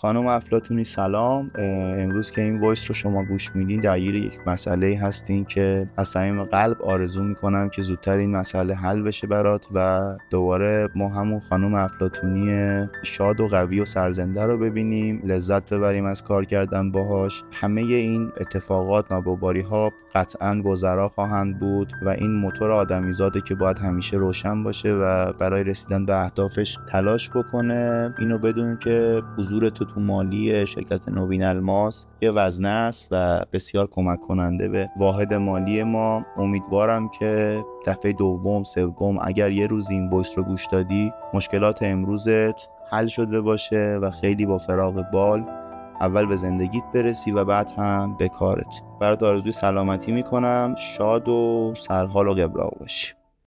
خانم افلاطونی سلام. امروز که این voice رو شما گوش میدین درگیر یک مسئله هستین که از صمیم قلب آرزو می‌کنم که زودتر این مسئله حل بشه برات و دوباره ما همون خانم افلاطونی شاد و قوی و سرزنده رو ببینیم لذت ببریم از کار کردن باهاش. همه این اتفاقات ناگواری ها قطعا گذرا خواهند بود و این موتور آدمیزاده که باید همیشه روشن باشه و برای رسیدن به اهدافش تلاش بکنه. اینو بدون که حضور تو تو مالی شرکت نوین الماس یه وزنه است و بسیار کمک کننده به واحد مالی ما. امیدوارم که دفعه دوم سوم اگر یه روز این بویس رو گوش دادی مشکلات امروزت حل شده باشه و خیلی با فراغ بال اول به زندگیت برسی و بعد هم به کارت. برات آرزوی سلامتی می‌کنم. شاد و سرحال و قبراق باشی.